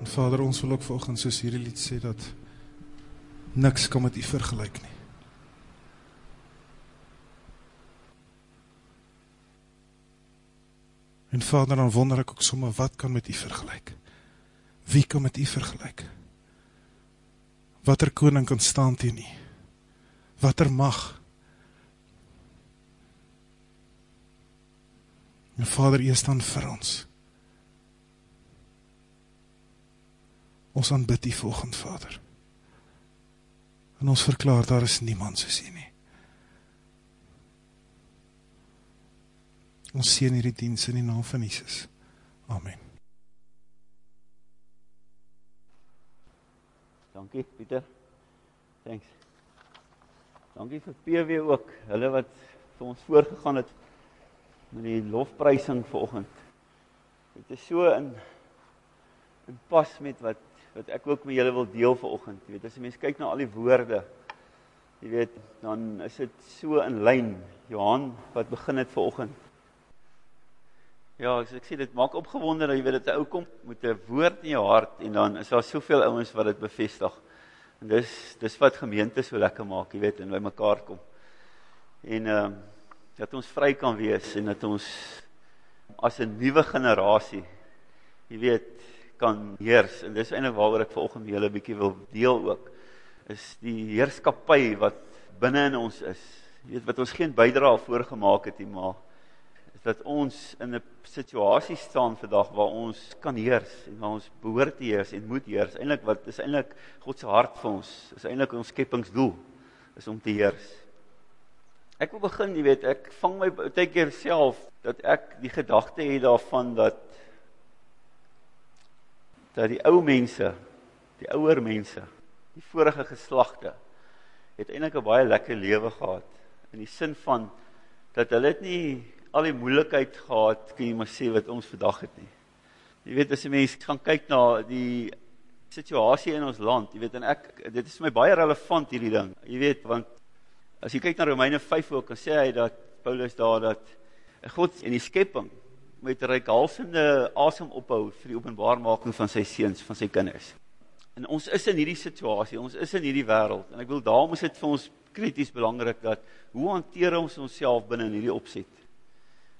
En Vader, ons wil ook volgens soos hierdie lied sê dat niks kan met u vergelijk nie. En Vader, dan wonder ek ook sommer, wat kan met u vergelijk? Wie kan met u vergelijk? Wat er koning kan staan teen nie? Wat er mag? En Vader, u is dan vir ons. Ons aanbid u volgend, Vader. En ons verklaar, daar is niemand soos u nie. Ons sien hierdie diens in die naam van Jesus. Amen. Dankie, Pieter. Thanks. Dankie vir PW ook, hulle wat vir ons voorgegaan het met die lofprysing vanoggend. Dit is so in in pas met wat wat ek ook met julle wil deel vanoggend. Jy weet, as 'n mens kyk na al die woorde, jy weet, dan is dit so in lyn. Johan wat begin het vanoggend Ja, as ek sê dit maak opgewonde dat jy weet dit 'n ou kom met 'n woord in jou hart en dan is daar soveel ouens wat dit bevestig. En dis dis wat gemeente so lekker maak, jy weet, en by mekaar kom. En ehm uh, dat ons vry kan wees en dat ons as 'n nuwe generasie jy weet kan heers en dis eintlik waaroor ek vanoggend julle 'n bietjie wil deel ook is die heerskappy wat binne in ons is. Jy weet wat ons geen bydrae voorgemaak het nie, maar is dat ons in 'n situasie staan vandag waar ons kan heers en waar ons behoort te heers en moet heers. Eintlik wat is eintlik God se hart vir ons? Is eintlik ons skepingsdoel is om te heers. Ek wil begin, jy weet, ek vang my baie keer self dat ek die gedagte het daarvan dat dat die ou mense, die ouer mense, die vorige geslagte het eintlik 'n baie lekker lewe gehad in die sin van dat hulle dit nie al die moeilikheid gehad, kan jy maar sê wat ons vandag het nie. Jy weet as jy mens gaan kyk na die situasie in ons land, jy weet en ek dit is vir my baie relevant hierdie ding. Jy weet want as jy kyk na Romeine 5 ook, dan sê hy dat Paulus daar dat God in die skepping met reikhalsende asem ophou vir die openbaarmaking van sy seuns, van sy kinders. En ons is in hierdie situasie, ons is in hierdie wêreld en ek wil daarom is dit vir ons krities belangrik dat hoe hanteer ons onsself binne in hierdie opset?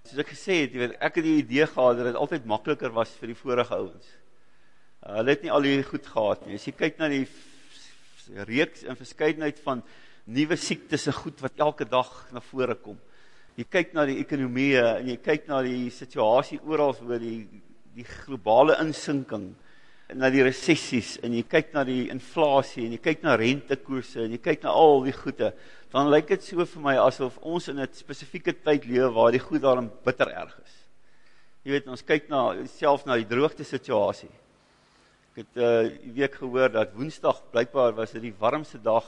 soos ek gesê het, jy weet, ek het die idee gehad dat dit altyd makliker was vir die vorige ouens. Uh, hulle het nie al hierdie goed gehad nie. As jy kyk na die reeks en verskeidenheid van nuwe siektes en goed wat elke dag na vore kom. Jy kyk na die ekonomie en jy kyk na die situasie oral oor die die globale insinking na die resessies en jy kyk na die inflasie en jy kyk na rentekoerse en jy kyk na al die goede dan lyk dit so vir my asof ons in 'n spesifieke tyd lewe waar die goed daarin bitter erg is. Jy weet, ons kyk na self na die droogte situasie. Ek het uh, week gehoor dat Woensdag blykbaar was dit die warmste dag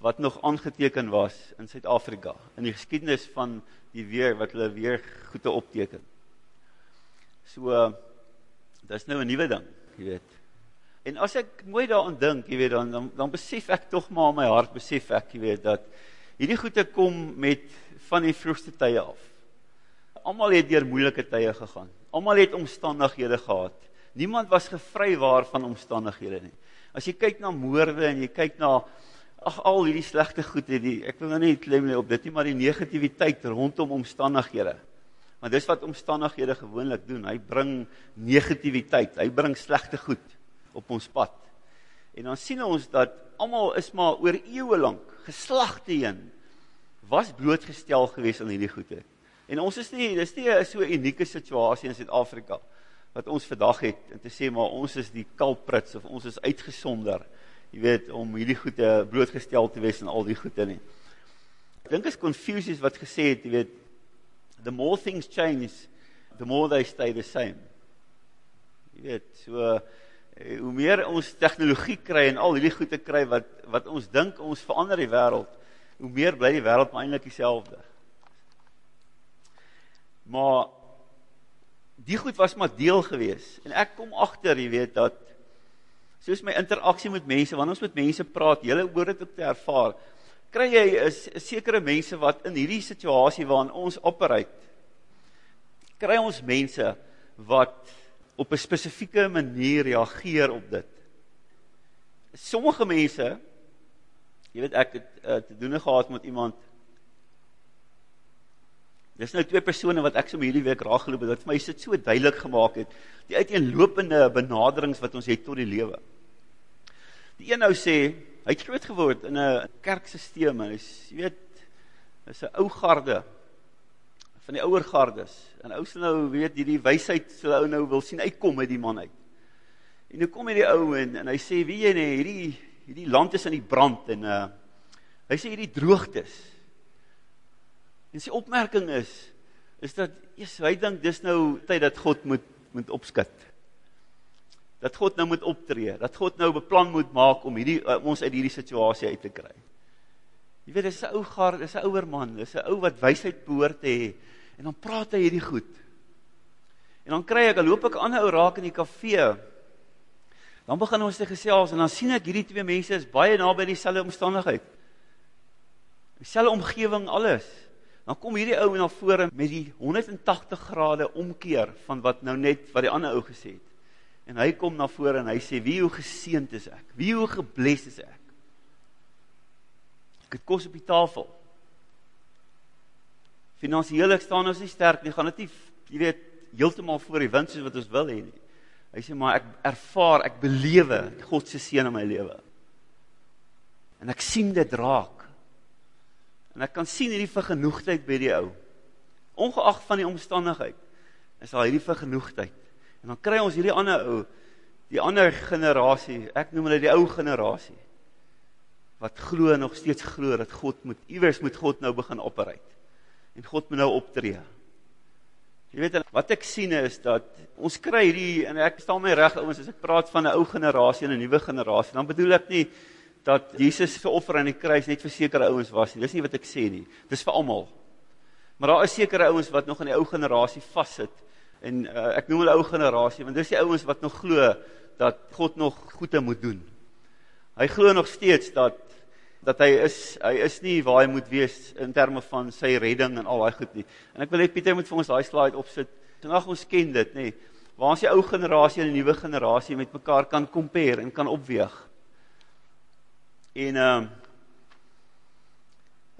wat nog aangeteken was in Suid-Afrika in die geskiedenis van die weer wat hulle weer goede opteken. So uh, dis nou 'n nuwe ding, jy weet. En as ek mooi daaraan dink, jy weet dan dan, dan besef ek tog maar in my hart besef ek, jy weet dat Hierdie goede kom met van die vroegste tye af. Almal het deur moeilike tye gegaan. Almal het omstandighede gehad. Niemand was gevry waar van omstandighede nie. As jy kyk na moorde en jy kyk na ag al hierdie slegte goed het die ek wil nou nie klem lê op dit nie, maar die negativiteit rondom omstandighede. Want dis wat omstandighede gewoonlik doen. Hy bring negativiteit, hy bring slegte goed op ons pad. En dan sien ons dat almal is maar oor eeue lank geslagte heen was blootgestel gewees aan hierdie goede. En ons is nie dis nie 'n so unieke situasie in Suid-Afrika wat ons vandag het en te sê maar ons is die culprits of ons is uitgesonder. Jy weet om hierdie goede blootgestel te wees aan al die goede nie. Ek dink is Confucius wat gesê het, jy weet the more things change, the more they stay the same. Jy weet, so Eh, hoe meer ons tegnologie kry en al hierdie goede kry wat wat ons dink ons verander die wêreld, hoe meer bly die wêreld eintlik dieselfde. Maar die goed was maar deel gewees en ek kom agter, jy weet dat soos my interaksie met mense, wanneer ons met mense praat, julle hoor dit ook te ervaar, kry jy 'n sekere mense wat in hierdie situasie waarin ons operate, kry ons mense wat op 'n spesifieke manier reageer op dit. Sommige mense jy weet ek het uh, te doen gehad met iemand Dis nou twee persone wat ek so hierdie week raak geloop het wat vir my sit so duidelik gemaak het die uiteenlopende benaderings wat ons het tot die lewe. Die een nou sê hy het groot geword in 'n kerkstelsel en hy's jy weet is 'n ou garde van die ouer gardes. En ou se nou weet hierdie wysheid sou ou nou wil sien uitkom uit die man uit. En nou kom hierdie ou en en hy sê wie jy nee hierdie hierdie land is in die brand en uh hy sê hierdie droogtes En sy opmerking is is dat eers hy dink dis nou tyd dat God moet moet opskud. Dat God nou moet optree, dat God nou beplan moet maak om hierdie uh, ons uit hierdie situasie uit te kry. Jy weet dis 'n ou gaar, dis 'n ouer man, dis 'n ou wat wysheid behoort te hê en dan praat hy hierdie goed. En dan kry ek, dan loop ek 'n ander ou raak in die kafee. Dan begin ons te gesels en dan sien ek hierdie twee mense is baie naby dieselfde omstandigheid. Dieselfde omgewing alles dan kom hierdie ou na vore met die 180 grade omkeer van wat nou net wat die ander ou gesê het. En hy kom na vore en hy sê wie hoe geseënd is ek? Wie hoe gebless is ek? Ek het kos op die tafel. Finansiëel staan ons nie sterk nie, gaan dit nie jy weet heeltemal voor die wind soos wat ons wil hê nie. Hy sê maar ek ervaar, ek belewe God se seën in my lewe. En ek sien dit raak. En ek kan sien hierdie vergenoegdheid by die ou. Ongeag van die omstandigheid is daar hierdie vergenoegdheid. En dan kry ons hierdie ander ou, die ander generasie, ek noem hulle die ou generasie wat glo nog steeds glo dat God moet iewers moet God nou begin opereer. En God moet nou optree. Jy weet wat ek sien is dat ons kry hierdie en ek staan my reg ouens as ek praat van 'n ou generasie en 'n nuwe generasie, dan bedoel ek nie dat Jesus se offer aan die kruis net vir sekere ouens was nie. Dis nie wat ek sê nie. Dis vir almal. Maar daar is sekere ouens wat nog in die ou generasie vassit. En uh, ek noem hulle ou generasie want dis die ouens wat nog glo dat God nog goeie moet doen. Hy glo nog steeds dat dat hy is hy is nie waar hy moet wees in terme van sy redding en al daai goed nie. En ek wil hê Pieter moet vir ons daai slide opsit. Vandag ons ken dit, nê. Waar ons die ou generasie en die nuwe generasie met mekaar kan compare en kan opweeg. En ehm uh,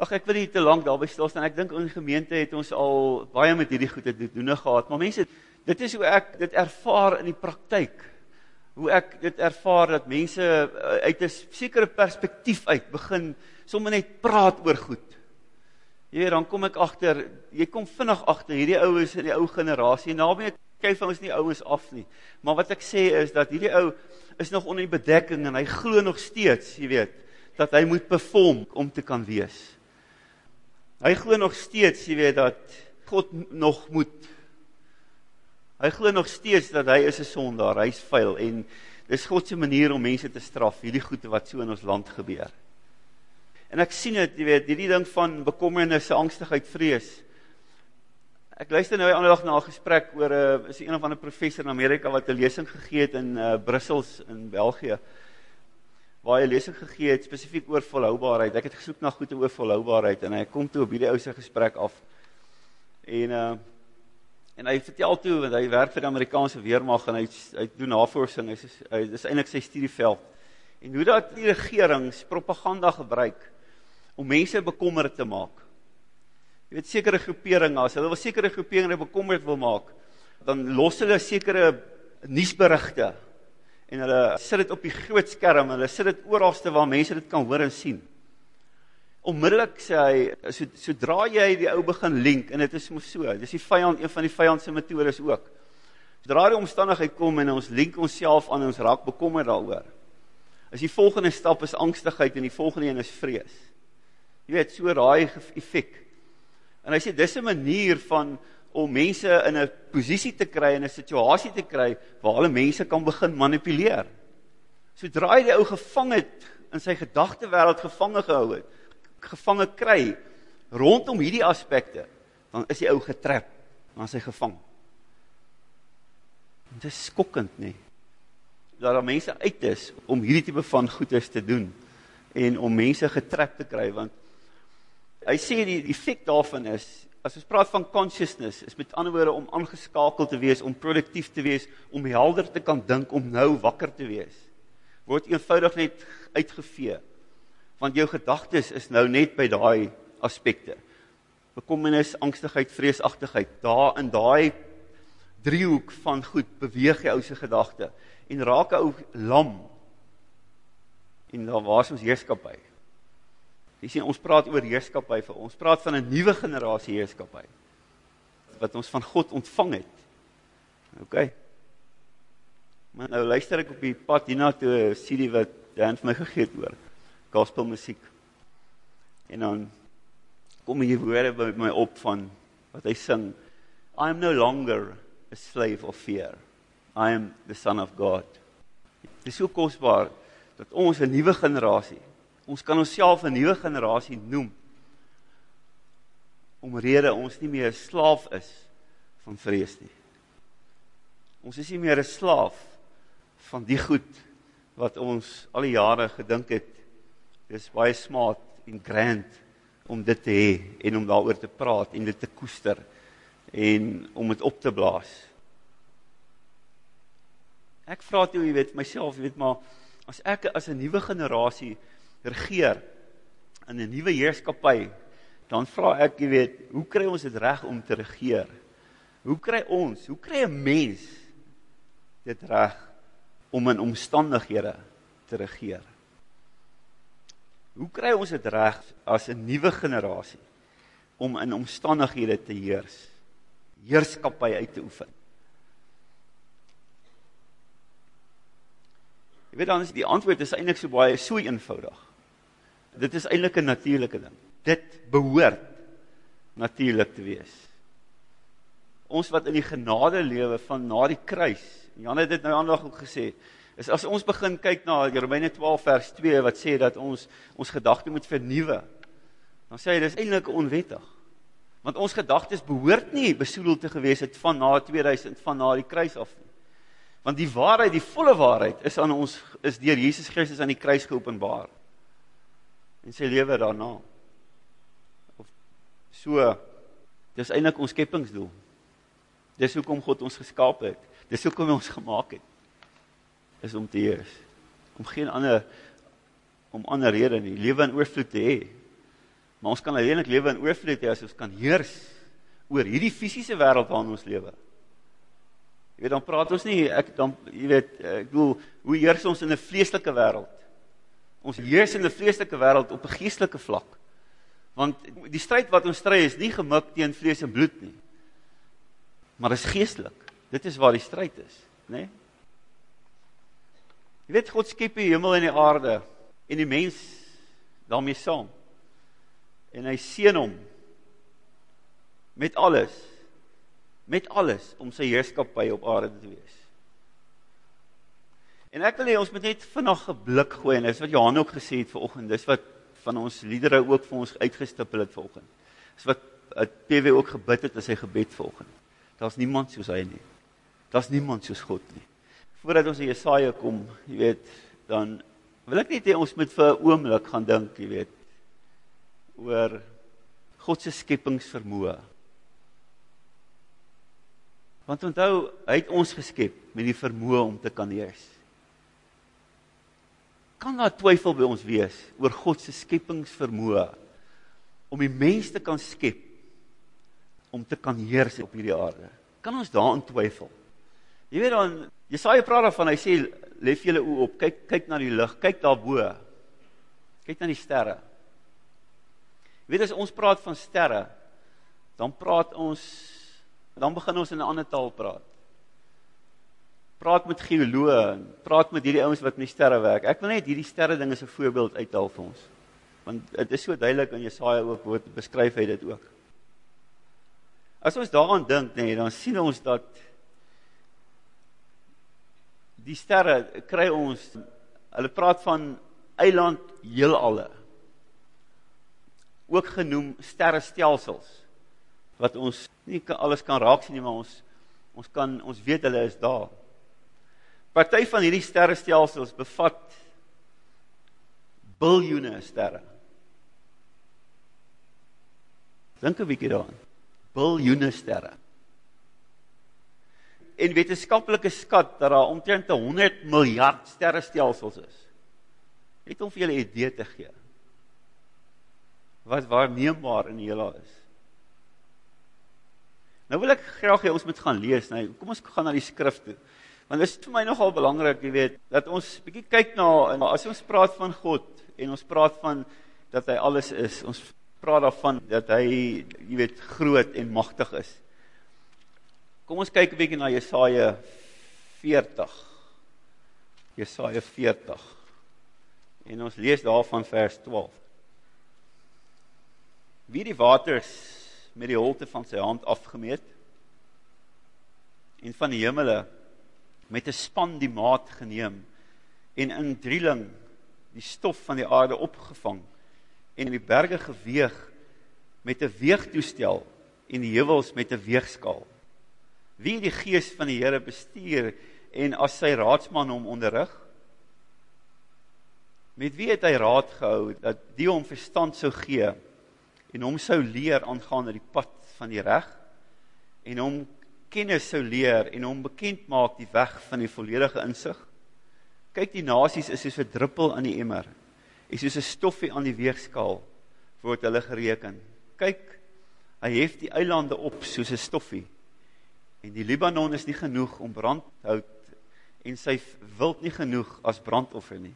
Ag ek wil nie te lank daarby stil staan. Ek dink in gemeente het ons al baie met hierdie goede doen gehad, maar mense dit is hoe ek dit ervaar in die praktyk. Hoe ek dit ervaar dat mense uh, uit 'n sekere perspektief uit begin sommer net praat oor goed. Jy dan kom ek agter, jy kom vinnig agter hierdie oues in die ou generasie. Naamlik kyk van ons nie ouens af nie. Maar wat ek sê is dat hierdie ou is nog onder die bedekking en hy glo nog steeds, jy weet, dat hy moet perform om te kan wees. Hy glo nog steeds, jy weet, dat God nog moet Hy glo nog steeds dat hy is 'n sondaar, hy's vuil en dis God se manier om mense te straf, hierdie goeie wat so in ons land gebeur. En ek sien dit, jy weet, hierdie ding van bekommernisse, angstigheid, vrees. Ek luister nou 'n ander dag na 'n gesprek oor 'n uh, is een of ander professor in Amerika wat 'n lesing gegee het in uh, Brussels in België. Waar hy 'n lesing gegee het spesifiek oor volhoubaarheid. Ek het gesoek na goeie oor volhoubaarheid en hy kom toe op hierdie ou se gesprek af. En uh en hy vertel toe want hy werk vir die Amerikaanse weermag en hy hy doen navorsing. Hy is hy is eintlik sy studieveld. En hoe dat die regerings propaganda gebruik om mense bekommerd te maak. Jy weet sekere groeperinge, as hulle wil sekere groeperinge bekommerd wil maak, dan los hulle sekere nuusberigte en hulle sit dit op die groot skerm, hulle sit dit oralste waar mense dit kan hoor en sien. Onmiddellik sê hy, so, sodra jy die ou begin link en dit is mos so, dis die vyand een van die vyand se metodes ook. Sodra die omstandigheid kom en ons link onsself aan ons raak bekommerd daaroor. Is die volgende stap is angstigheid en die volgende een is vrees. Jy weet, so raai effek. En hy sê dis 'n manier van om mense in 'n posisie te kry en 'n situasie te kry waar hulle mense kan begin manipuleer. Sodra hy die ou gevang het in sy gedagtewêreld gevange gehou het, gevange kry rondom hierdie aspekte, dan is die ou getrap, dan is hy gevang. Dit is skokkend, nê? Dat daar mense uit is om hierdie tipe van goedes te doen en om mense getrap te kry want Hy sê die effek daarvan is as ons praat van consciousness, is met ander woorde om aangeskakel te wees, om produktief te wees, om helder te kan dink, om nou wakker te wees. Word eenvoudig net uitgevee. Want jou gedagtes is nou net by daai aspekte. Bekommernis, angstigheid, vreesagtigheid, daar in daai driehoek van goed beweeg jy ou se gedagte en raak ou lam. En daar waar ons heerskappy. Jy sien ons praat oor heerskappy vir ons praat van 'n nuwe generasie heerskappy wat ons van God ontvang het. OK. Maar nou luister ek op die pad hierna toe CD wat Dan vir my gegee het oor gospel musiek. En dan kom hier woorde by my op van wat hy sing. I am no longer a slave of fear. I am the son of God. Dit is so kosbaar dat ons 'n nuwe generasie Ons kan onsself 'n nuwe generasie noem. Omrede ons nie meer 'n slaaf is van vrees nie. Ons is nie meer 'n slaaf van die goed wat ons al die jare gedink het dis baie smart en grand om dit te hê en om daaroor te praat en dit te koester en om dit op te blaas. Ek vra toe, jy weet, myself, jy weet maar as ek as 'n nuwe generasie regeer in 'n nuwe heerskappy, dan vra ek, jy weet, hoe kry ons dit reg om te regeer? Hoe kry ons, hoe kry 'n mens dit reg om in omstandighede te regeer? Hoe kry ons dit reg as 'n nuwe generasie om in omstandighede te heers? Heerskappy uit te oefen. Jy weet dan is die antwoord is eintlik so baie so eenvoudig dit is eintlik 'n natuurlike ding. Dit behoort natuurlik te wees. Ons wat in die genade lewe van na die kruis. Jan het dit nou aandag ook gesê. Is as ons begin kyk na Romeine 12 vers 2 wat sê dat ons ons gedagte moet vernuwe. Dan sê hy dis eintlik onwettig. Want ons gedagtes behoort nie besoedel te gewees het van na 2000 van na die kruis af. Want die waarheid, die volle waarheid is aan ons is deur Jesus Christus aan die kruis geopenbaar en sy lewe daarna. Of so dis eintlik ons skepingsdoel. Dis hoekom God ons geskaap het. Dis hoekom hy ons gemaak het. Is om te heers. Om geen ander om ander rede nie, lewe in oorvloed te hê. Maar ons kan alleenlik lewe in oorvloed hê as ons kan heers oor hierdie fisiese wêreld waarin ons lewe. Jy weet dan praat ons nie ek dan jy weet ek bedoel hoe heers ons in 'n vleeslike wêreld? Ons heers in 'n vleeslike wêreld op 'n geestelike vlak. Want die stryd wat ons stry is nie gemik teen vlees en bloed nie. Maar is geestelik. Dit is waar die stryd is, né? Nee? Jy weet God skep die hemel en die aarde en die mens daarmee saam. En hy seën hom met alles met alles om sy heerskappy op aarde te wees. En ek wil hê ons moet net vinnig 'n blik gooi en dis wat Johan ook gesê het vanoggend. Dis wat van ons liedere ook vir ons uitgestipel het vanoggend. Dis wat PW ook gebid het in sy gebed vanoggend. Daar's niemand soos hy nie. Daar's niemand soos God nie. Voordat ons Jesaja kom, jy weet, dan wil ek net hê ons moet vir 'n oomblik gaan dink, jy weet, oor God se skepingsvermoë. Want onthou, hy het ons geskep met die vermoë om te kan heers kan daar twyfel by ons wees oor God se skepingsvermoë om die mens te kan skep om te kan heers op hierdie aarde. Kan ons daarin twyfel? Jy weet dan Jesaja praat daarvan, hy sê lef julle oë op, kyk kyk na die lig, kyk daarbo. Kyk na die sterre. Jy weet as ons praat van sterre, dan praat ons dan begin ons in 'n ander taal praat praat met geoloë en praat met hierdie ouens wat met die sterre werk. Ek wil net hierdie sterre ding as 'n voorbeeld uithaal vir ons. Want dit is so duidelik in Jesaja ook hoe dit beskryf hy dit ook. As ons daaraan dink, nê, nee, dan sien ons dat die sterre kry ons hulle praat van eiland heelalle. Ook genoem sterrestelsels wat ons nie alles kan raak sien nie, maar ons ons kan ons weet hulle is daar. Party van hierdie sterrestelsels bevat biljoene sterre. Dink 'n bietjie daaraan. biljoene sterre. En wetenskaplike skat dat daar omtrent 100 miljard sterrestelsels is. Net om vir julle 'n idee te gee. Wat waarneembaar in die hele is. Nou wil ek graag hê ons moet gaan lees, nee. Kom ons gaan na die skrif toe. Want dit is vir my nogal belangrik, jy weet, dat ons bietjie kyk na as ons praat van God en ons praat van dat hy alles is. Ons praat daarvan dat hy, jy weet, groot en magtig is. Kom ons kyk 'n bietjie na Jesaja 40. Jesaja 40. En ons lees daarvan vers 12. Wie die waters met die holte van sy hand afgemeet en van die hemele met 'n span die maat geneem en in drieling die stof van die aarde opgevang en in die berge geweeg met 'n weegtoestel en die heuwels met 'n weegskaal. Wie die gees van die Here bestuur en as sy raadsman hom onderrig? Met wie het hy raad gehou dat die hom verstand sou gee en hom sou leer aangaande die pad van die reg en hom kennis sou leer en hom bekend maak die weg van die volledige insig? Kyk die nasies is soos 'n druppel aan die emmer is soos 'n stoffie aan die weegskaal word hulle gereken. Kyk, hy hef die eilande op soos 'n stoffie. En die Libanon is nie genoeg om brandhout en sy wild nie genoeg as brandoffer nie.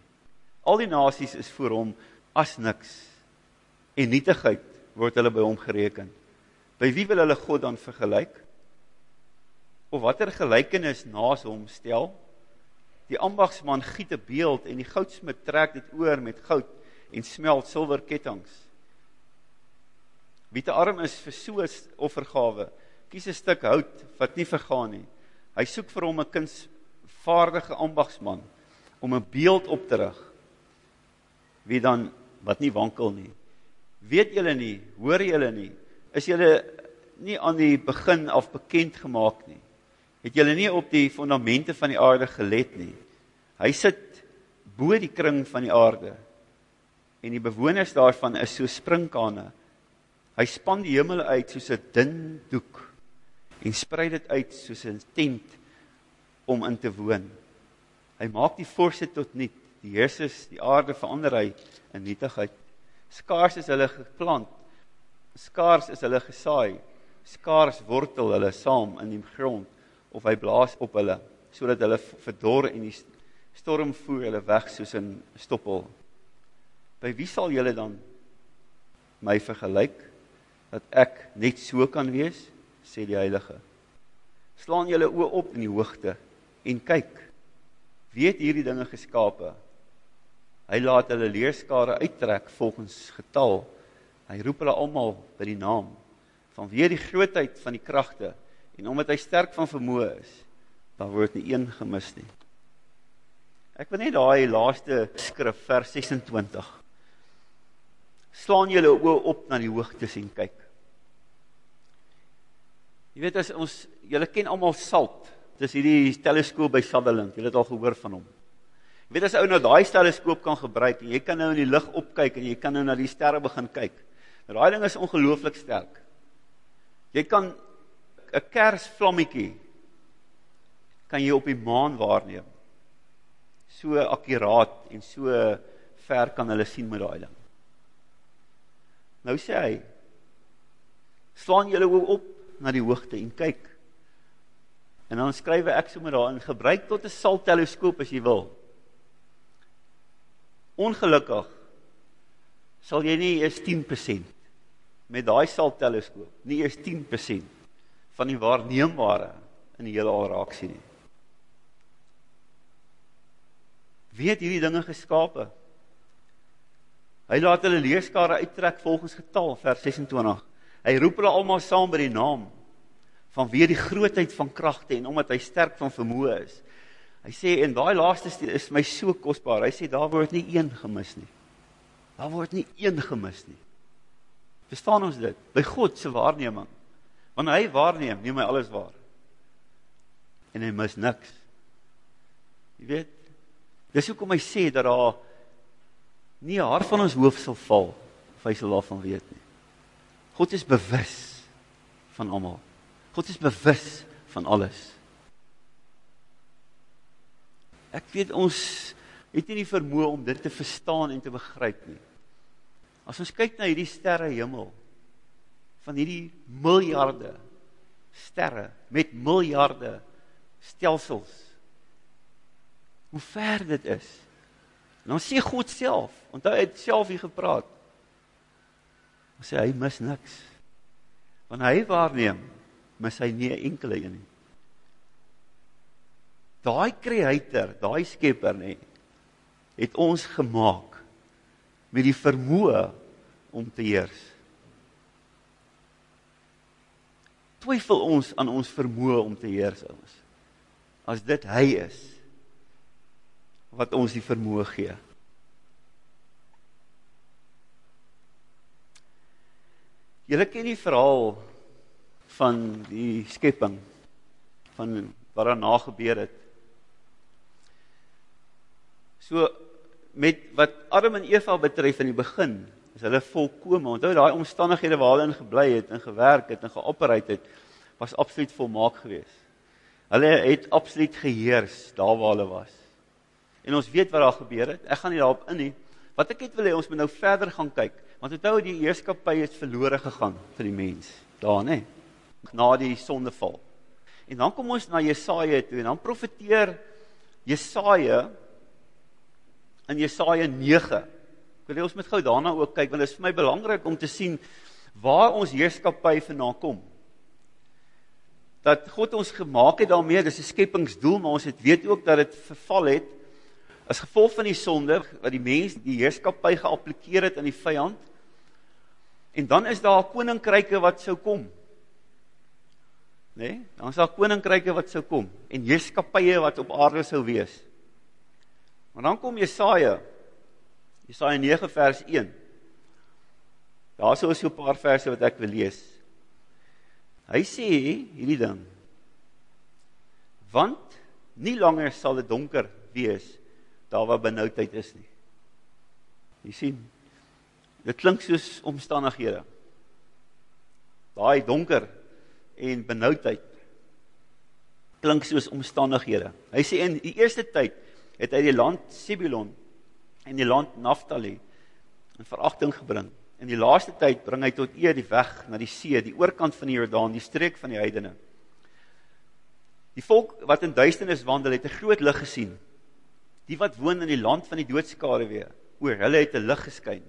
Al die nasies is vir hom as niks en nietigheid word hulle by hom gereken. By wie wil hulle God dan vergelyk? Of watter gelykenis naas hom stel? Die ambagsman giet 'n beeld en die goudsmid trek dit oor met goud en smelt silwer kettinge. Wie te arm is vir so 'n offergawe, kies 'n stuk hout wat nie vergaan nie. Hy soek vir hom 'n kunsvaardige ambagsman om 'n beeld op te rig. Wie dan wat nie wankel nie. Weet julle nie, hoor julle nie, is julle nie aan die begin af bekend gemaak nie het julle nie op die fondamente van die aarde gelet nie. Hy sit bo die kring van die aarde en die bewoners daarvan is so sprinkane. Hy span die hemel uit soos 'n dun doek en sprei dit uit soos 'n tent om in te woon. Hy maak die forse tot nul. Die heersers, die aarde verander hy in nietigheid. Skaars is hulle geplant. Skaars is hulle gesaai. Skaars wortel hulle saam in die grond of hy blaas op hulle sodat hulle verdor en die storm voer hulle weg soos 'n stoppel. By wie sal julle dan my vergelyk dat ek net so kan wees, sê die Heilige. Slaan julle oë op in die hoogte en kyk. Wie het hierdie dinge geskape? Hy laat hulle leerskare uittrek volgens getal. Hy roep hulle almal by die naam. Vanweë die grootheid van die kragte En omdat hy sterk van vermoë is, dan word nie een gemis nie. Ek wil net daai laaste skrif vers 26. Slaan julle oë op na die hoogtes en kyk. Jy weet as ons julle ken almal salt. Dis hierdie teleskoop by Sutherland. Julle het al gehoor van hom. Jy weet as ou nou daai teleskoop kan gebruik en jy kan nou in die lug opkyk en jy kan nou na die sterre begin kyk. Daai ding is ongelooflik sterk. Jy kan 'n kersvlammetjie kan jy op die maan waarneem. So akkuraat en so ver kan hulle sien met daai ding. Nou sê hy: "Slaan julle op na die hoogte en kyk." En dan skrywe ek sommer daarin: "Gebruik tot 'n salteleskoop as jy wil." Ongelukkig sal jy nie eers 10% met daai salteleskoop, nie eers 10% van die waarneembare in die hele al raak sien nie. Wie het hierdie dinge geskape? Hy laat hulle leeskare uittrek volgens getal vers 26. Hy roep hulle almal saam by die naam van wie die grootheid van kragte en omdat hy sterk van vermoë is. Hy sê en daai laaste is my so kosbaar. Hy sê daar word nie een gemis nie. Daar word nie een gemis nie. Verstaan ons dit? By God se waarneming Wanneer hy waarneem, neem hy alles waar. En hy mis niks. Jy weet, dis hoekom hy sê dat daar nie haar van ons hoof sal val of hy sal daarvan weet nie. God is bewus van almal. God is bewus van alles. Ek weet ons het nie die vermoë om dit te verstaan en te begryp nie. As ons kyk na hierdie sterre hemel van hierdie miljarde sterre met miljarde stelsels. Hoe ver dit is. En dan sê God self, onthou hy het self hier gepraat. Hy sê hy mis niks. Wanneer hy waarneem, mis hy nie 'n enkele een nie. Daai creator, daai skepper nê, het ons gemaak met die vermoë om te heers. Twyfel ons aan ons vermoë om te heers ons. As dit hy is wat ons die vermoë gee. Julle ken die verhaal van die skepping van wat daarna gebeur het. So met wat Adam en Eva betref in die begin, is hulle volkome. Onthou daai omstandighede waar hulle in gebly het en gewerk het en geopereer het, was absoluut volmaak geweest. Hulle het absoluut geheers daar waar hulle was. En ons weet wat daar gebeur het. Ek gaan nie daarop in nie. Wat ek net wil hê ons moet nou verder gaan kyk, want onthou die heerskappy het verlore gegaan vir die mens. Daar nê. Na die sondeval. En dan kom ons na Jesaja toe en dan profeteer Jesaja in Jesaja 9. Ek wil hê ons moet gou daarna ook kyk want dit is vir my belangrik om te sien waar ons heerskappy vandaan kom. Dat God ons gemaak het daarmee, dis 'n skepingsdoel, maar ons het weet ook dat dit verval het as gevolg van die sonde wat die mens die heerskappy geapplikeer het aan die vyand. En dan is daar koninkryke wat sou kom. Né? Nee? Dan is daar koninkryke wat sou kom en heerskappye wat op aarde sou wees. Maar dan kom Jesaja. Jesaja 9 vers 1. Daar sou so 'n paar verse wat ek wil lees. Hy sê hierdie ding. Want nie langer sal dit donker wees daar waar benoudheid is nie. Jy sien. Dit klink soos omstandighede. Daai donker en benoudheid klink soos omstandighede. Hy sê in die eerste tyd het hy die land Sibulon en die land Naftali in veragting gebring. In die laaste tyd bring hy tot eer die weg na die see, die oorkant van die Jordaan, die streek van die heidene. Die volk wat in duisternis wandel, het 'n groot lig gesien. Die wat woon in die land van die doodskare weer, oor hulle het 'n lig geskyn.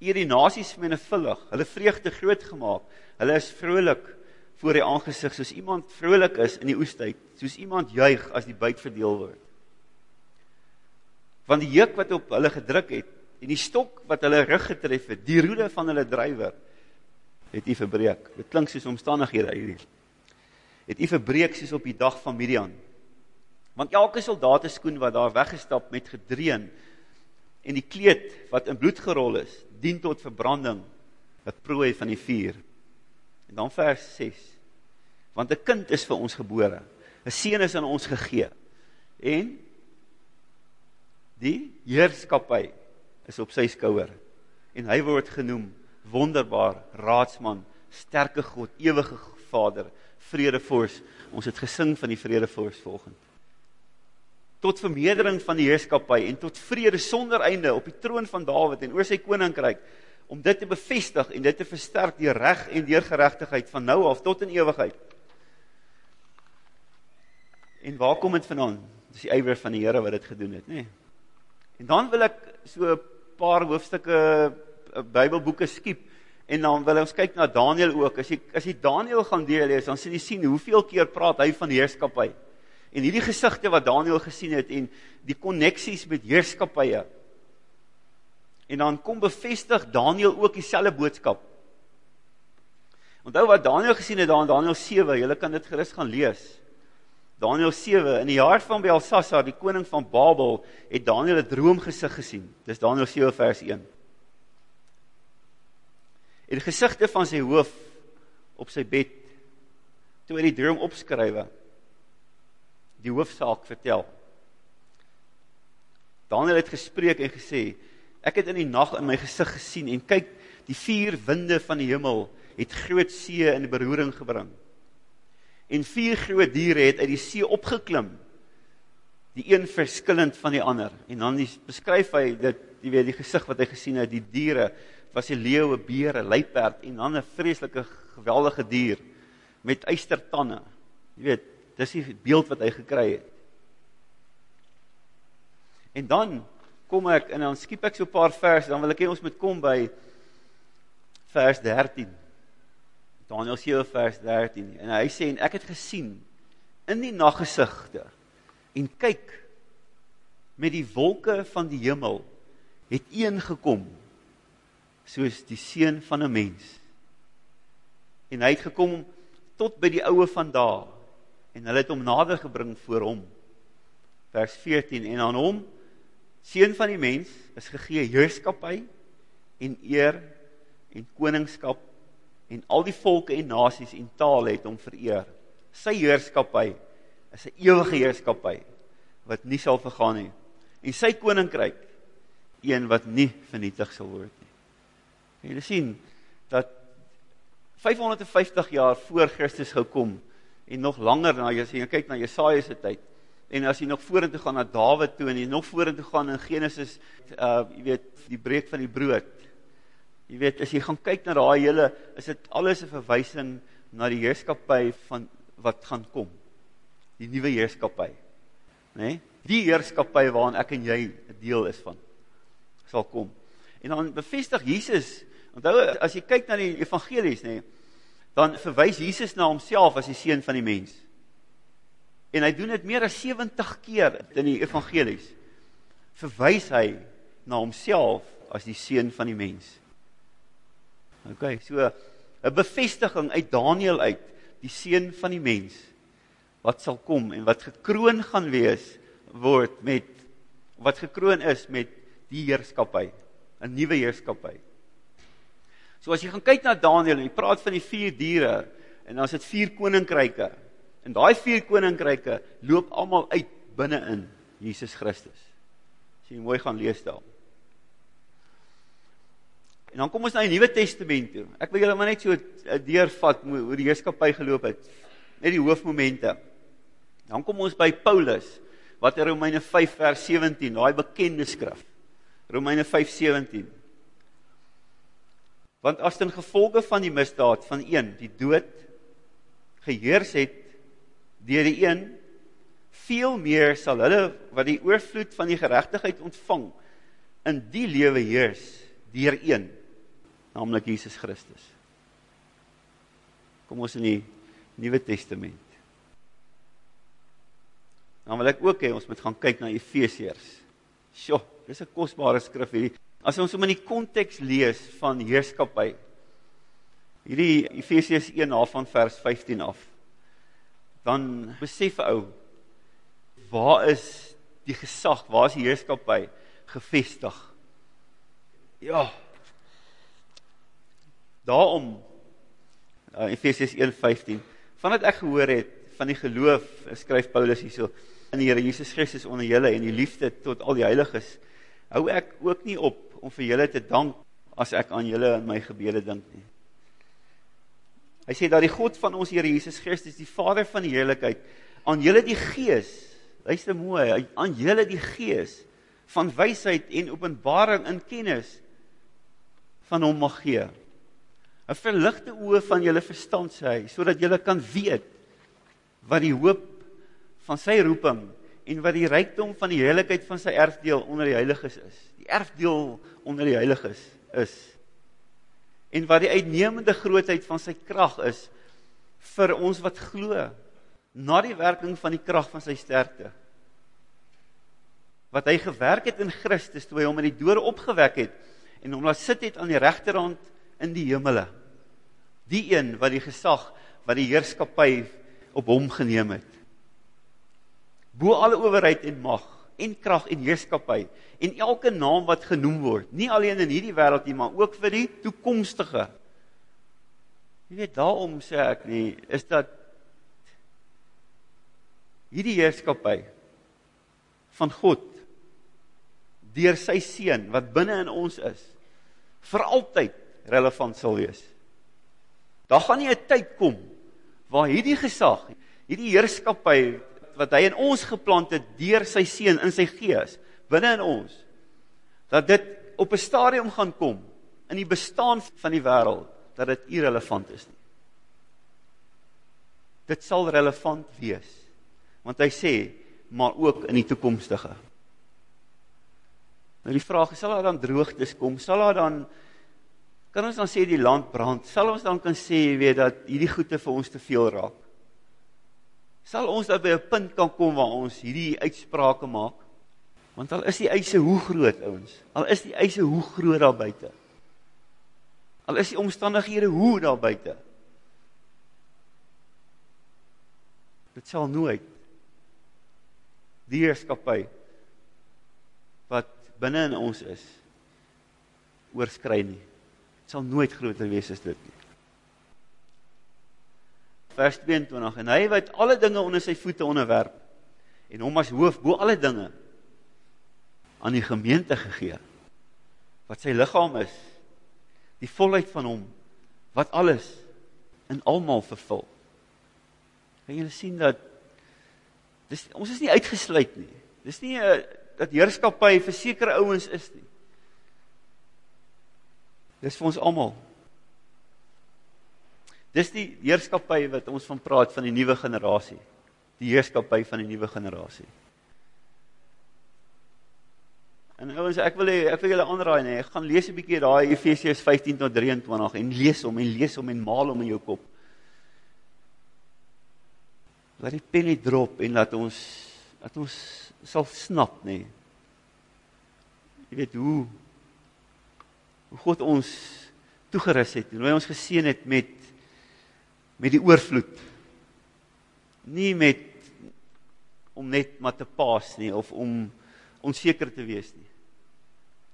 Eer die nasies menevuldig, hulle vreugde groot gemaak. Hulle is vrolik voor die aangesig soos iemand vrolik is in die oestyd, soos iemand juig as die byt verdeel word van die juk wat op hulle gedruk het en die stok wat hulle rug getref het, die roede van hulle drywer het u verbreek. Dit klink soos omstandighede hierdie. Het u verbreek soos op die dag van Midian. Want elke soldaat se skoen wat daar weggestap met gedreun en die kleed wat in bloed gerol is, dien tot verbranding, 'n prooi van die vuur. En dan vers 6. Want 'n kind is vir ons gebore, 'n seun is aan ons gegee. En Die heerskappy is op sy skouer en hy word genoem wonderbaar, raadsman, sterke God, ewige Vader, vredevors. Ons het gesing van die vredevors volgend. Tot vermeerdering van die heerskappy en tot vrede sonder einde op die troon van Dawid en oor sy koninkryk om dit te bevestig en dit te versterk deur reg en deur geregtigheid van nou af tot in ewigheid. En waar kom dit vandaan? Dis die ywer van die Here wat dit gedoen het, nê? Nee. En dan wil ek so 'n paar hoofstukke eh, Bybelboeke skiep en dan wil ons kyk na Daniël ook. As jy as jy Daniël gaan deurlees, dan sien jy sien hoeveel keer praat hy van heerskappy. En hierdie gesigte wat Daniël gesien het en die koneksies met heerskappye. En dan kom bevestig Daniël ook dieselfde boodskap. Onthou wat Daniël gesien het daar in Daniël 7, jy kan dit gerus gaan lees. Daniël 7 in die jaar van Belsasar die koning van Babel het Daniël 'n droomgesig gesien. Dis Daniël 7 vers 1. En die gesigte van sy hoof op sy bed toe hy die droom opskrywe die hoofsaak vertel. Daniël het gespreek en gesê ek het in die nag in my gesig gesien en kyk die vier winde van die hemel het groot see in beroering gebring. En vier groot diere het uit die see opgeklim. Die een verskillend van die ander. En dan beskryf hy dit, jy weet die gesig wat hy gesien het, die diere was 'n leeu, 'n beer, 'n luiperd en dan 'n vreeslike geweldige dier met eystertande. Jy weet, dis die beeld wat hy gekry het. En dan kom ek en dan skiep ek so 'n paar verse, dan wil ek hê ons moet kom by vers 13. Daniël 7 vers 13. En hy sê en ek het gesien in die naggesigte en kyk met die wolke van die hemel het een gekom soos die seun van 'n mens. En hy het gekom tot by die oue van daar en hulle het hom nader gebring voor hom. Vers 14 en aan hom seun van die mens is gegee heerskappy en eer en koningskap en al die volke en nasies en tale het hom vereer. Sy heerskappy is 'n ewige heerskappy wat nie sal vergaan nie. En sy koninkryk een wat nie vernietig sal word nie. En jy sien dat 550 jaar voor Christus gekom en nog langer na jy sien kyk na Jesaja se tyd en as jy nog vorentoe gaan na Dawid toe en jy nog vorentoe gaan in Genesis uh jy weet die breek van die brood Jy weet as jy gaan kyk na daai hele is dit alles 'n verwysing na die heerskappy van wat gaan kom. Die nuwe heerskappy. Né? Nee? Die heerskappy waaraan ek en jy 'n deel is van sal kom. En dan bevestig Jesus, onthou as jy kyk na die evangelies nê, nee, dan verwys Jesus na homself as die seun van die mens. En hy doen dit meer as 70 keer in die evangelies. Verwys hy na homself as die seun van die mens. Okay, so 'n bevestiging uit Daniël uit, die seun van die mens wat sal kom en wat gekroon gaan wees word met wat gekroon is met die heerskappy, 'n nuwe heerskappy. So as jy gaan kyk na Daniël en jy praat van die vier diere en dan is dit vier koninkryke. En daai vier koninkryke loop almal uit binne in Jesus Christus. As jy mooi gaan lees daar. En dan kom ons na die Nuwe Testament toe. Ek wil julle maar net so eh, deurvat hoe die heerskappy geloop het. Net die hoofmomente. Dan kom ons by Paulus wat in Romeine 5 vers 17, daai bekende skrif. Romeine 5:17. Want as ten gevolge van die misdaad van een, die dood geheers het deur die een, veel meer sal hulle wat die oorvloed van die geregtigheid ontvang in die lewe heers deur een naamlik Jesus Christus. Kom ons in die Nuwe Testament. Dan wil ek ook hê ons moet gaan kyk na Efesiërs. Sjoe, dis 'n kosbare skrif hierdie. As ons hom in die konteks lees van heerskappy. Hierdie Efesiërs 1 af van vers 15 af. Dan besef 'n ou waar is die gesag, waar is die heerskappy gevestig? Ja, Daarom uh, Efesiërs 1:15 vandat ek gehoor het van die geloof skryf Paulus hierso in die Here Jesus Christus onder julle en die liefde tot al die heiliges hou ek ook nie op om vir julle te dank as ek aan julle in my gebede dink nie. Hy sê dat die God van ons Here Jesus Christus die Vader van die heerlikheid aan julle die gees luister mooi aan julle die gees van wysheid en openbaring in kennis van hom mag gee 'n verligte oë van julle verstand sê hy, sodat julle kan weet wat die hoop van sy roeping en wat die rykdom van die heiligheid van sy erfdeel onder die heiliges is. Die erfdeel onder die heiliges is. En wat die uitnemende grootheid van sy krag is vir ons wat glo na die werking van die krag van sy sterkte. Wat hy gewerk het in Christus toe hy hom uit die dode opgewek het en hom laat sit het aan die regterhand in die hemele. Die een wat die gesag, wat die heerskappy op hom geneem het. Bo alle owerheid en mag en krag en heerskappy en elke naam wat genoem word, nie alleen in hierdie wêreld nie, maar ook vir die toekomstige. Jy weet daarom sê ek nie is dat hierdie heerskappy van God deur sy seun wat binne in ons is vir altyd relevant sal wees. Daar gaan nie 'n tyd kom waar hierdie gesag, hierdie heerskappy wat hy in ons geplant het deur sy seun in sy gees binne in ons dat dit op 'n stadium gaan kom in die bestaan van die wêreld dat dit irrelevant is nie. Dit sal relevant wees. Want hy sê maar ook in die toekomstige. Nou die vraag sal daar dan droogtes kom? Sal daar dan kan ons dan sê die land brand? Sal ons dan kan sê jy weet dat hierdie goede vir ons te veel raak? Sal ons dan by 'n punt kan kom waar ons hierdie uitsprake maak? Want al is die eise hoe groot ouens, al is die eise hoe groot daar buite. Al is die omstandighede hoe daar buite. Dit sal nooit die heerskappy wat binne in ons is oorskry nie. Sal nooit groter wees as dit nie. Vers 22 en hy wat alle dinge onder sy voete onderwerp en hom as hoof bo alle dinge aan die gemeente gegee wat sy liggaam is die volheid van hom wat alles in almal vervul. Kan julle sien dat dis ons is nie uitgesluit nie. Dis nie 'n eh, dat heerskappy vir sekere ouens is nie dis vir ons almal dis die heerskappy wat ons van praat van die nuwe generasie die heerskappy van die nuwe generasie En ouens, ek wil ek wil julle aanraai nê, ek gaan lees 'n bietjie daai Efesiërs 15 tot 23 en lees hom en lees hom en maal hom in jou kop. Laat die pen net drop en laat ons dat ons sal snap nê. Jy weet hoe hoe God ons toegerus het en hoe hy ons geseën het met met die oorvloed. Nie met om net maar te paas nie of om onseker te wees nie.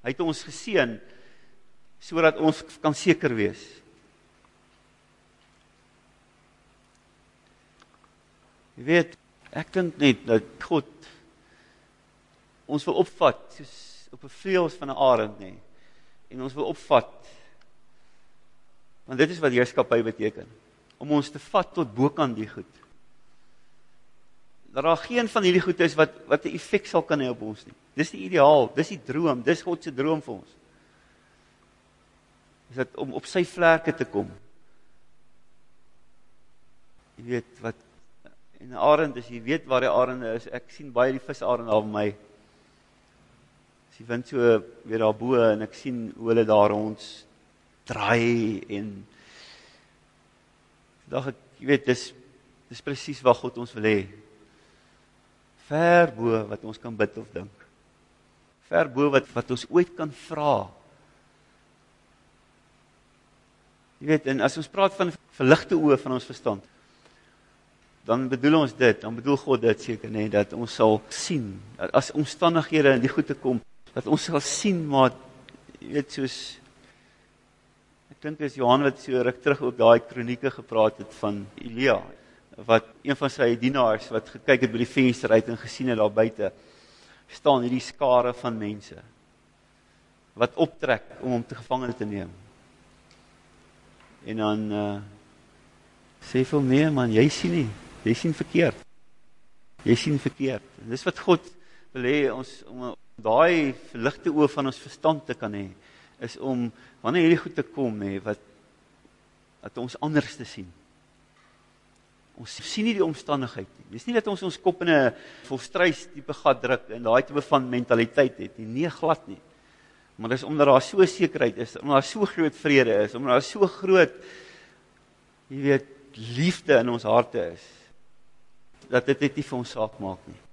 Hy het ons geseën sodat ons kan seker wees. Jy weet, ek dink net dat God ons wil opvat soos op 'n vleuels van 'n arend nê. En ons wil opvat. Want dit is wat heerskappy beteken. Om ons te vat tot bokant die goed. Dat daar geen van hierdie goed is wat wat 'n effek sal kan hê op ons nie. Dis die ideaal, dis die droom, dis God se droom vir ons. Is dit om op sy vlerke te kom. Jy weet wat en arend as jy weet waar die arende is, ek sien baie die visarende op my. Jy vind so weer daar bo en ek sien hoe hulle daar ons draai en dag ek jy weet dis dis presies wat God ons wil hê. Ver bo wat ons kan bid of dink ver bo wat wat ons ooit kan vra. Jy weet, en as ons praat van verligte oë van ons verstand, dan bedoel ons dit, dan bedoel God dit seker nê dat ons sal sien as omstandighede in die goeie kom, dat ons sal sien maar jy weet soos ek dink is Johan wat so ruk terug ook daai kronieke gepraat het van Elia wat een van sy dienaars wat gekyk het by die venster uit en gesien het daar buite staan hierdie skare van mense wat optrek om hom te gevangene te neem. En dan uh sê vir hom nee man, jy sien nie, jy sien verkeerd. Jy sien verkeerd. En dis wat God wil hê ons om daai verligte oë van ons verstand te kan hê is om wanneer hierdie goed te kom nê wat dat ons anders te sien. Ons sien nie die omstandigheid nie. Dis nie dat ons ons kop in 'n volstrys tipe gat druk en daai tipe van mentaliteit het nie. Nee, glad nie. Maar dis omdat daar so sekerheid is, omdat daar so groot vrede is, omdat daar so groot jy weet liefde in ons harte is dat dit net nie vir ons saak maak nie.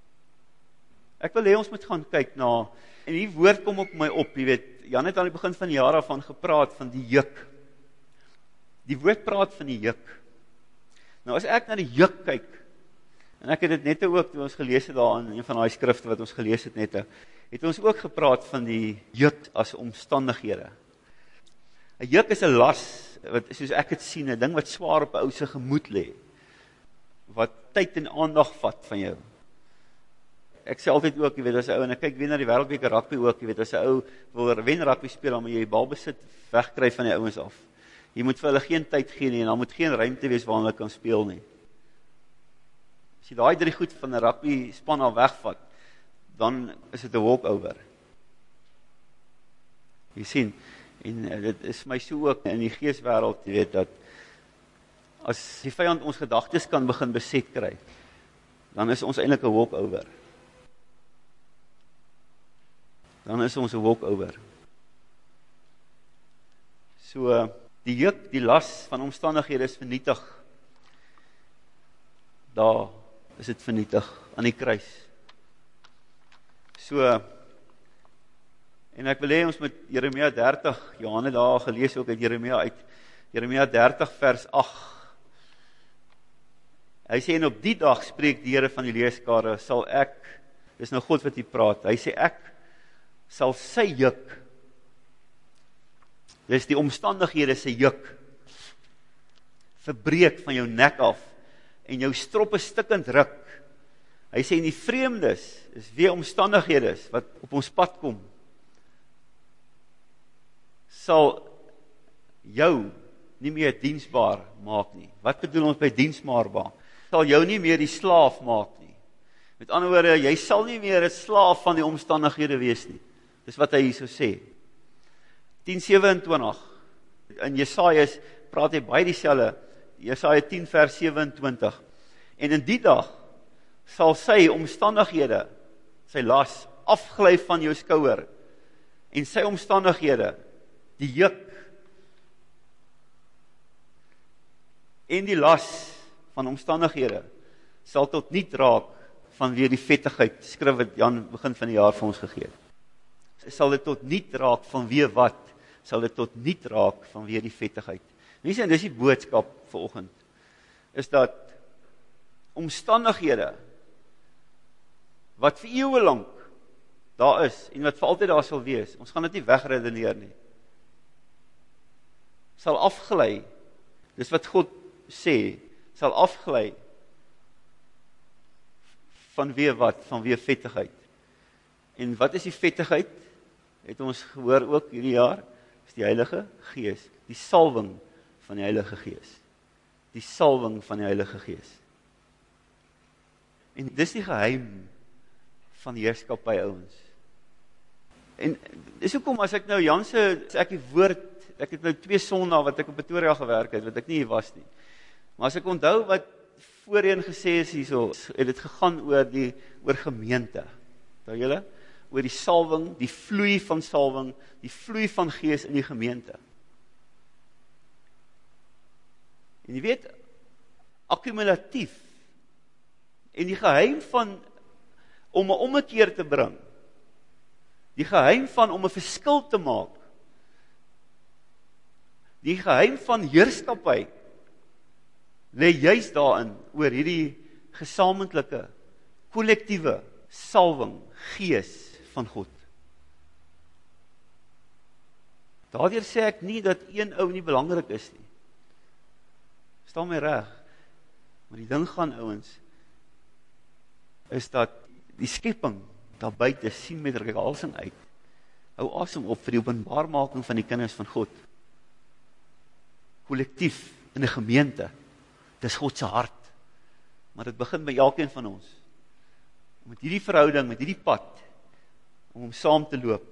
Ek wil hê ons moet gaan kyk na en hier woord kom op my op, jy weet, Jan het aan die begin van die jaar af van gepraat van die juk. Die woord praat van die juk. Nou as ek na die juk kyk en ek het dit net ook toe ons gelees het daarin een van daai skrifte wat ons gelees het net het ons ook gepraat van die juk as omstandighede. 'n Juk is 'n las wat soos ek dit sien 'n ding wat swaar op 'n ou se gemoed lê wat tyd en aandag vat van jou. Ek sê altyd ook, jy weet, as 'n ou en ek kyk weer na die wêreldbeker rugby ook, jy weet, as 'n ou wil wen rugby speel, moet jy die bal besit wegkry van die ouens af Jy moet vir hulle geen tyd gee nie en daar moet geen ruimte wees waar hulle kan speel nie. As jy daai drie goed van 'n rugby span al wegvat, dan is dit 'n walkover. Jy sien, en eh, dit is my so ook in die geeswêreld, jy weet dat as die vyand ons gedagtes kan begin beset kry, dan is ons eintlik 'n walkover. Dan is ons 'n walkover. So die juk, die las van omstandighede is vernietig. Daar is dit vernietig aan die kruis. So en ek wil hê ons moet Jeremia 30, Johannes daar gelees ook uit Jeremia uit Jeremia 30 vers 8. Hy sê en op die dag spreek die Here van die leeskare sal ek dis nou God wat hier praat. Hy sê ek sal sy juk dis die omstandighede se juk verbreek van jou nek af en jou stroppe stikkend ruk. Hy sê in die vreemdes is weer omstandighede wat op ons pad kom. Sal jou nie meer diensbaar maak nie. Wat bedoel ons by diensbaar maak? Sal jou nie meer die slaaf maak nie. Met ander woorde, jy sal nie meer 'n slaaf van die omstandighede wees nie. Dis wat hy hierso sê. 10:27 in Jesaja praat hy baie dieselfde. Jesaja 10 vers 27. En in die dag sal sy omstandighede sy las afgly van jou skouer en sy omstandighede die juk en die las van omstandighede sal tot nie raak vanweer die vettigheid skryf wat Jan begin van die jaar vir ons gegee het. Sal dit tot nie raak vanweer wat sal dit tot nie raak vanweer die vettigheid. Mense, en dis die boodskap vanoggend is dat omstandighede wat vir eeue lank daar is en wat vir altyd daar sal wees. Ons gaan dit nie wegredeneer nie. sal afgelei. Dis wat God sê, sal afgelei van wie wat, van wie vettigheid. En wat is die vettigheid? Het ons gehoor ook hierdie jaar, is die Heilige Gees, die salwing van die Heilige Gees. Die salwing van die Heilige Gees. En dis die geheim van heerskappy ouens. En dis hoekom as ek nou Jan se ek die woord, ek het nou twee sondae wat ek op Pretoria gewerk het, wat ek nie hier was nie. Maar as ek onthou wat voorheen gesê is hierso, het dit gegaan oor die oor gemeente. Nou julle oor die salwing, die vloei van salwing, die vloei van gees in die gemeente. En jy weet akkumulatief en die geheim van om 'n ommekeer te bring. Die geheim van om 'n verskil te maak. Die geheim van heerskappy lê juis daarin oor hierdie gesamentlike kollektiewe salwing gees van God. Daardeur sê ek nie dat een ou nie belangrik is nie. Staan my reg. Maar die ding gaan ouens is dat die skepping daar buite sien met regalsing uit. Hou asem op vir die openbaarmaking van die kinders van God. Kollektief in 'n gemeente. Dis God se hart. Maar dit begin by elkeen van ons. Met hierdie verhouding, met hierdie pad om hom saam te loop.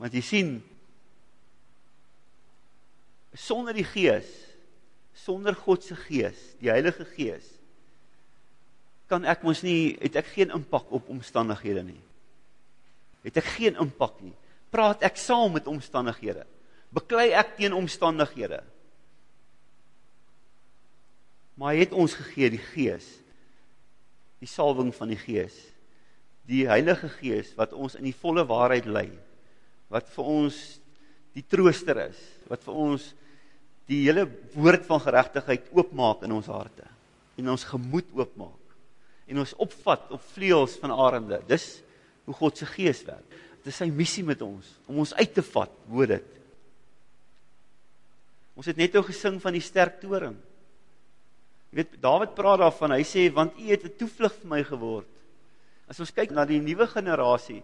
Want jy sien sonder die Gees, sonder God se Gees, die Heilige Gees, kan ek mos nie het ek geen impak op omstandighede nie. Het ek geen impak nie. Praat ek saam met omstandighede? Beklei ek teen omstandighede? Maar hy het ons gegee die Gees. Die salwing van die Gees. Die Heilige Gees wat ons in die volle waarheid lei. Wat vir ons die trooster is, wat vir ons die hele woord van geregtigheid oopmaak in ons harte en ons gemoed oopmaak en ons opvat op vleuels van arende. Dis hoe God se gees werk. Dit is sy missie met ons om ons uit te vat, hoor dit. Ons het net nou gesing van die sterk toring. Jy weet Dawid praat daarvan. Hy sê want U het 'n toevlug vir my geword. As ons kyk na die nuwe generasie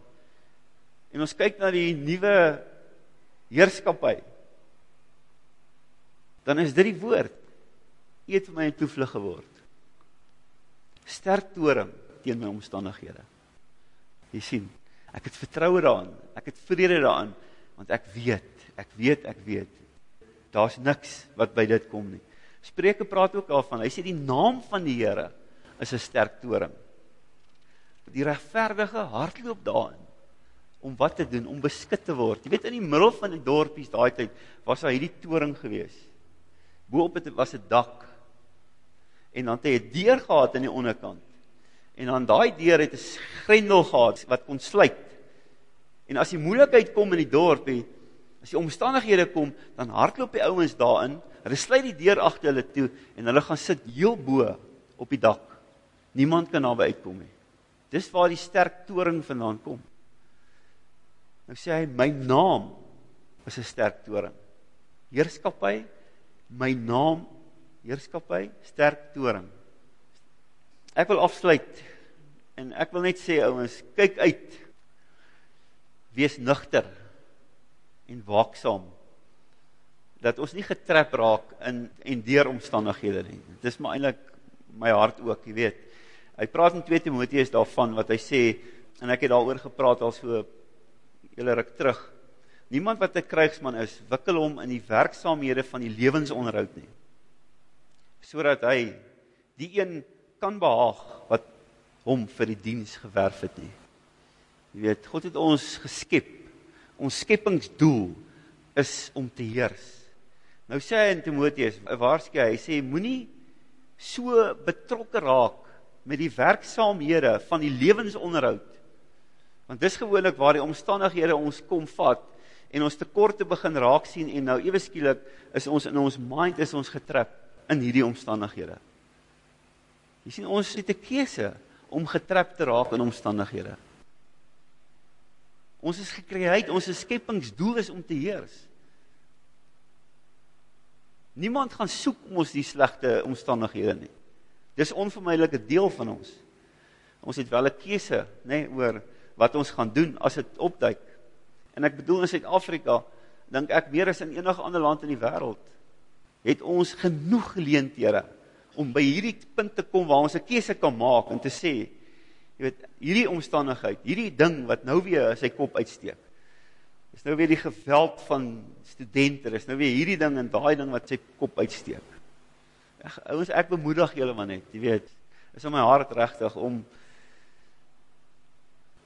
en ons kyk na die nuwe heerskappy dan is dit die woord. Vir my 'n toevlug geword. Sterk toring teen my omstandighede. Jy sien, ek het vertroue daarin, ek het vrede daarin, want ek weet, ek weet, ek weet, daar's niks wat by dit kom nie. Spreuke praat ook daarvan. Hy sê die naam van die Here is 'n sterk toring. Die regverdige hardloop daarin om wat te doen, om beskik te word. Jy weet in die middel van die dorpies daai tyd was daar hierdie toring gewees. Bo-op het was 'n dak. En dan het hy 'n deur gehad aan die onderkant. En dan daai deur het 'n grendel gehad wat kon sluit. En as die moeilikheid kom in die dorp, as die omstandighede kom, dan hardloop die ouens daarin Hulle sluit die deur agter hulle toe en hulle gaan sit heel bo op die dak. Niemand kan naby uitkom nie. Dis waar die sterk toring vandaan kom. Nou sê hy my naam is 'n sterk toring. Heerskappy, my naam, heerskappy, sterk toring. Ek wil afsluit en ek wil net sê ouens, kyk uit. Wees nugter en waaksaam dat ons nie getrap raak in en deur omstandighede nie. Dit is maar eintlik my hart ook, jy weet. Hy praat in 2 Timoteus daarvan wat hy sê en ek het daaroor gepraat al so hele ruk terug. Niemand wat 'n krygsman is, wikkel hom in die werksaamhede van die lewensonderhoud nie. Sodat hy die een kan behaag wat hom vir die diens gewerf het nie. Jy weet, God het ons geskep. Ons skepingsdoel is om te heers. Nou sê hy in Timoteus, 'n waarsku, hy sê moenie so betrokke raak met die werksaamhede van die lewensonderhoud. Want dis gewoonlik waar die omstandighede ons kom vat en ons tekorte begin raak sien en nou ewe skielik is ons in ons mind is ons getrap in hierdie omstandighede. Jy sien ons het 'n keuse om getrap te raak in omstandighede. Ons is gekreë, ons skepingsdoel is om te heers. Niemand gaan soek om ons die slegte omstandighede nie. Dis onvermydelik 'n deel van ons. Ons het wel 'n keuse, nê, nee, oor wat ons gaan doen as dit opduik. En ek bedoel in Suid-Afrika, dink ek meer as in enige ander land in die wêreld, het ons genoeg geleenthede om by hierdie punt te kom waar ons 'n keuse kan maak en te sê, jy weet, hierdie omstandigheid, hierdie ding wat nou weer sy kop uitsteek. Dis nou weer die geweld van studente, dis nou weer hierdie ding en daai ding wat sy kop uitsteek. Ag ouens, ek bemoedig julle maar net, jy weet. Is in my hart regtig om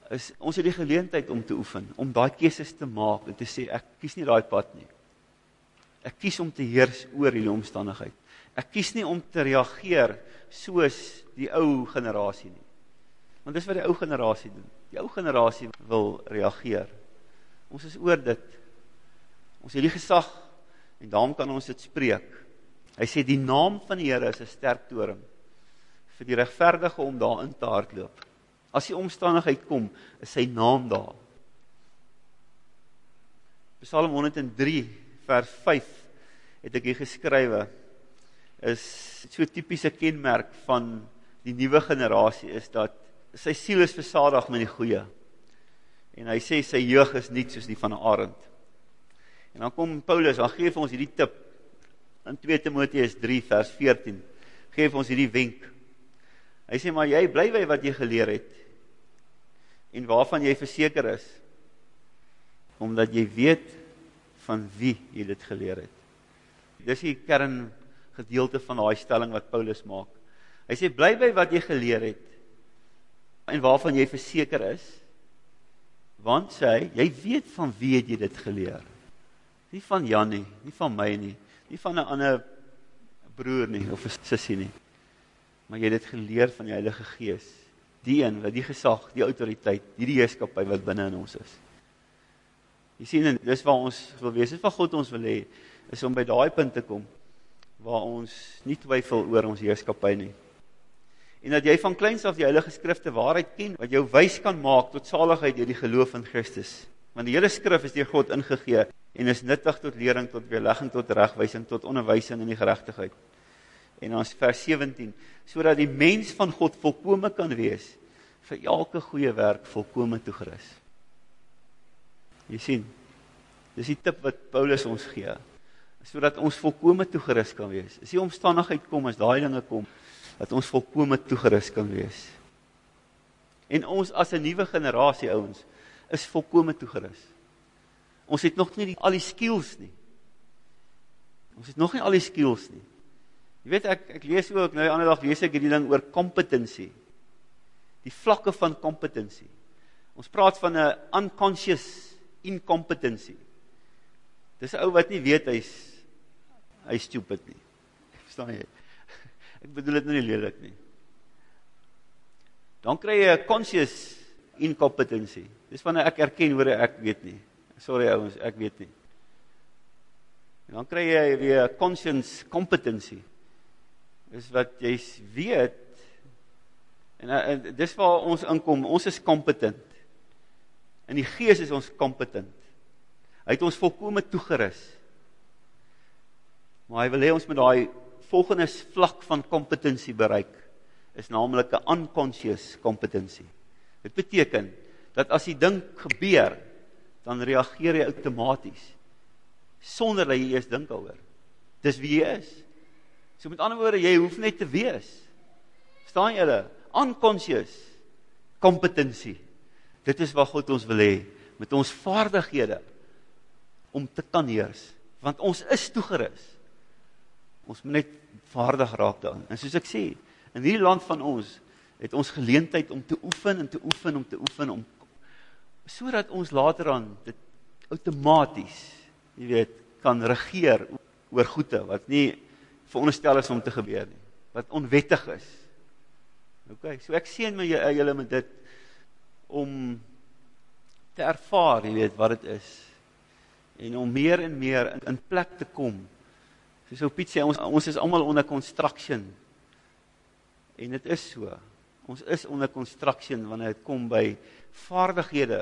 is ons het die geleentheid om te oefen, om daai keuses te maak en te sê ek kies nie daai pad nie. Ek kies om te heers oor hierdie omstandigheid. Ek kies nie om te reageer soos die ou generasie nie. Want dis wat die ou generasie doen. Die ou generasie wil reageer. Ons is oor dit. Ons het die gesag en daarom kan ons dit spreek. Hy sê die naam van die Here is 'n sterk toring vir die regverdige om daarin te hardloop. As die omstandigheid kom, is sy naam daar. Psalm 103 vers 5 het ek hier geskrywe is so tipiese kenmerk van die nuwe generasie is dat sy siel is versadig met die goeie. En hy sê sy jeug is nie soos die van 'n arend. En dan kom Paulus, dan gee vir ons hierdie tip in 2 Timoteus 3 vers 14. Gee ons hierdie wenk. Hy sê maar jy bly by wat jy geleer het en waarvan jy verseker is omdat jy weet van wie jy dit geleer het. Dis die kern gedeelte van daai stelling wat Paulus maak. Hy sê bly by wat jy geleer het en waarvan jy verseker is Want sê hy, jy weet van wie jy dit geleer? Nie van Jan nie, nie van my nie, nie van 'n ander broer nie of 'n sussie nie. Maar jy het dit geleer van die Heilige Gees, die een wat die gesag, die autoriteit, hierdie heerskappy wat binne in ons is. Jy sien, dis waar ons wil wees, dis wat God ons wil hê, is om by daai punt te kom waar ons nie twyfel oor ons heerskappy nie en dat jy van kleins af die heilige skrifte waarheid ken wat jou wys kan maak tot saligheid deur die geloof in Christus. Want die hele skrif is deur God ingegee en is nuttig tot lering, tot weerlegging, tot regwysing, tot onderwysing in die geregtigheid. En ons vers 17, sodat die mens van God volkome kan wees vir elke goeie werk volkome toegerus. Jy sien, dis die tip wat Paulus ons gee. sodat ons volkome toegerus kan wees. As die omstandigheid kom, as daai dinge kom, dat ons volkome toegerus kan wees. En ons as 'n nuwe generasie ouens is volkome toegerus. Ons het nog nie die, al die skills nie. Ons het nog nie al die skills nie. Jy weet ek ek lees ook nou die ander dag lees ek hierdie ding oor kompetensie. Die vlakke van kompetensie. Ons praat van 'n unconscious incompetency. Dis 'n ou wat nie weet hy's hy stupid nie. Verstaan jy? Ek bedoel dit nou nie lelik nie. Dan kry jy 'n conscious incompetency. Dis wanneer ek erken hoor ek weet nie. Sorry ouens, ek weet nie. En dan kry jy weer conscience competency. Dis wat jy weet. En, en dis waar ons inkom. Ons is kompetent. In die gees is ons kompetent. Hy het ons volkome toegerus. Maar hy wil hê ons moet daai volgende vlak van kompetensie bereik is naamlik 'n unconscious kompetensie. Dit beteken dat as die ding gebeur, dan reageer jy outomaties sonder dat jy eers dink daaroor. Dis wie jy is. So met ander woorde, jy hoef net te wees. Verstaan julle? Unconscious kompetensie. Dit is wat God ons wil hê met ons vaardighede om te kan heers, want ons is toegerus. Ons moet net vaardig raak daarin. En soos ek sê, in hierdie land van ons het ons geleentheid om te oefen en te oefen om te oefen om sodat ons later aan dit outomaties, jy weet, kan regeer oor goede wat nie veronderstel is om te gebeur nie, wat onwettig is. OK, so ek sien my julle met dit om te ervaar, jy weet, wat dit is en om meer en meer in, in plek te kom. Soos ou Piet sê, ons ons is almal onder construction. En dit is so. Ons is onder construction wanneer dit kom by vaardighede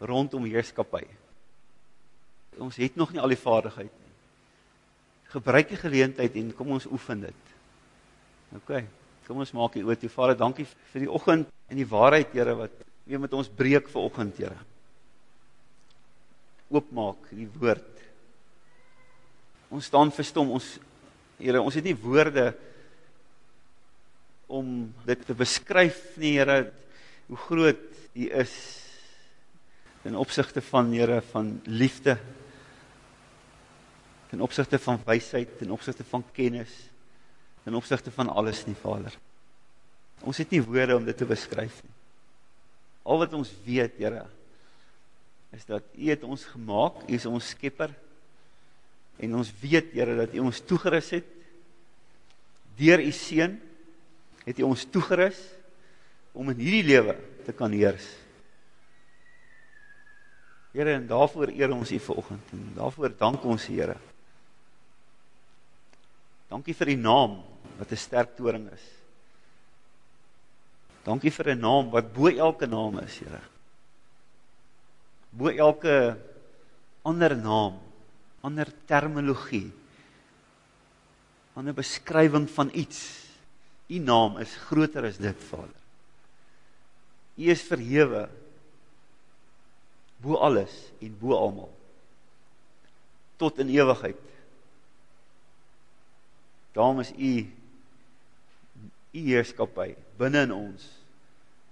rondom heerskappy. Ons het nog nie al die vaardigheid nie. Gebruik die geleentheid en kom ons oefen dit. OK. Kom ons maak hier oor toe. Vader, dankie vir die oggend en die waarheid, Here, wat weer met ons breek vir oggend, Here oopmaak die woord. Ons staan verstom, ons Here, ons het nie woorde om dit te beskryf nie, Here, hoe groot U is ten opsigte van Here van liefde ten opsigte van wysheid, ten opsigte van kennis, ten opsigte van alles nie, Vader. Ons het nie woorde om dit te beskryf nie. Al wat ons weet, Here, is dat U het ons gemaak, U is ons skepper. En ons weet, Here, dat U ons toegerus het deur U seun het U ons toegerus om in hierdie lewe te kan heers. Here, en daarvoor eer ons U vanoggend en daarvoor dank ons U, Here. Dankie vir U naam wat 'n sterk toring is. Dankie vir 'n naam wat bo elke naam is, Here bo elke ander naam, ander terminologie, ander beskrywing van iets. U naam is groter as dit, Vader. U is verhewe bo alles en bo almal tot in ewigheid. Daarom is u u heerskappy binne in ons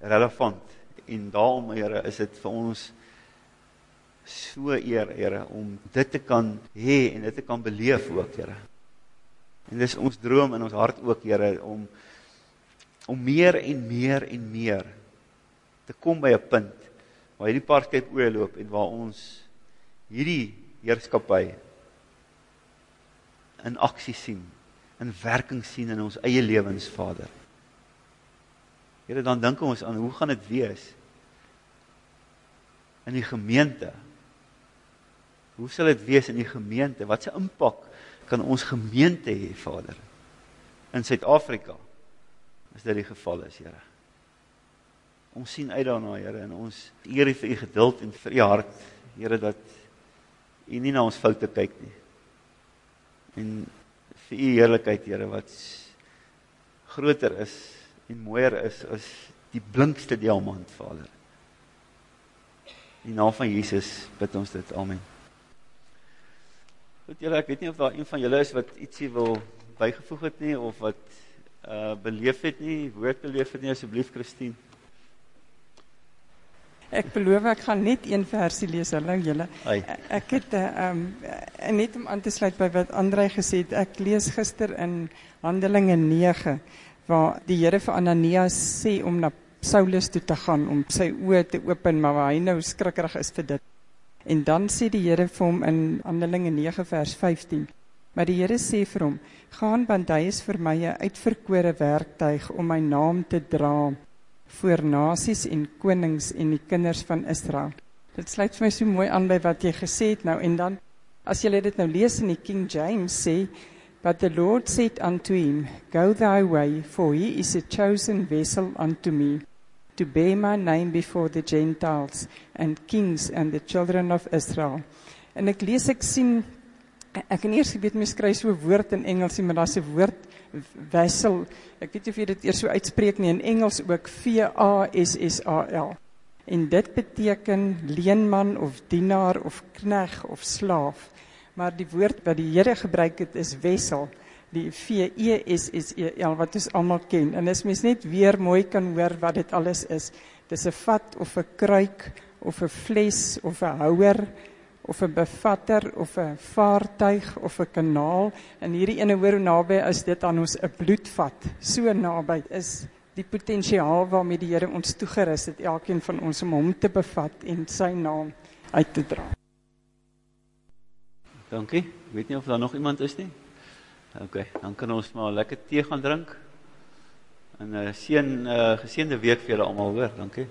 relevant en daarom Here is dit vir ons so eer, Here, om dit te kan hê en dit te kan beleef ook, Here. En dis ons droom in ons hart ook, Here, om om meer en meer en meer te kom by 'n punt waar hierdie parkskyp oorloop en waar ons hierdie heerskappy in aksie sien, in werking sien in ons eie lewens, Vader. Here, dan dink ons aan hoe gaan dit wees in die gemeente Hoe sal dit wees in die gemeente? Wat se impak kan ons gemeente hê, Vader? In Suid-Afrika. As dit die geval is, Here. Ons sien uit daarna, Here, en ons eer U vir U geduld en vir U hart, Here, dat U nie na ons foute kyk nie. En vir U heerlikheid, Here, wat groter is en mooier is as die blinkste diamant, Vader. In die naam van Jesus bid ons dit. Amen. Goed julle, ek weet nie of daar een van julle is wat ietsie wil bygevoeg het nie of wat uh beleef het nie, woord beleef het nie asseblief Christine. Ek beloof ek gaan net een versie lees. Hallo julle. Ek het ehm um, net om aan te sluit by wat Andrei gesê het. Ek lees gister in Handelinge 9 waar die Here vir Ananias sê om na Saulus toe te gaan om sy oë te open, maar hy nou skrikkerig is vir dit. En dan sê die Here vir hom in Handelinge 9 vers 15. Maar die Here sê vir hom: "Gaan want hy is vir my 'n uitverkore werktuig om my naam te dra." Voor nasies en konings en die kinders van Israel. Dit sluit vir my so mooi aan by wat jy gesê het nou en dan as jy dit nou lees in die King James sê but the Lord said unto him go thy way for he is a chosen vessel unto me to bear my name before the Gentiles and kings and the children of Israel. En ek lees ek sien ek en eers weet mens kry so 'n woord in Engels, maar daar's 'n woord wessel. Ek weet nie of jy dit eers so uitspreek nie in Engels ook V A S S A L. En dit beteken leenman of dienaar of knegg of slaaf. Maar die woord wat die Here gebruik het is wessel. Die V E S S E L wat ons almal ken. En as mens net weer mooi kan hoor wat dit alles is. Dis 'n vat of 'n kruik of 'n fles of 'n houer of 'n bevatter of 'n vaartuig of 'n kanaal en hierdie ene hoor hoe naby is dit aan ons 'n bloedvat so naby is die potensiaal waarmee die Here ons toegerus het elkeen van ons om hom te bevat en sy naam uit te dra. Dankie. Ek weet nie of daar nog iemand is nie. OK, dan kan ons maar lekker tee gaan drink. En 'n uh, seën uh, geseënde week vir julle almal hoor. Dankie.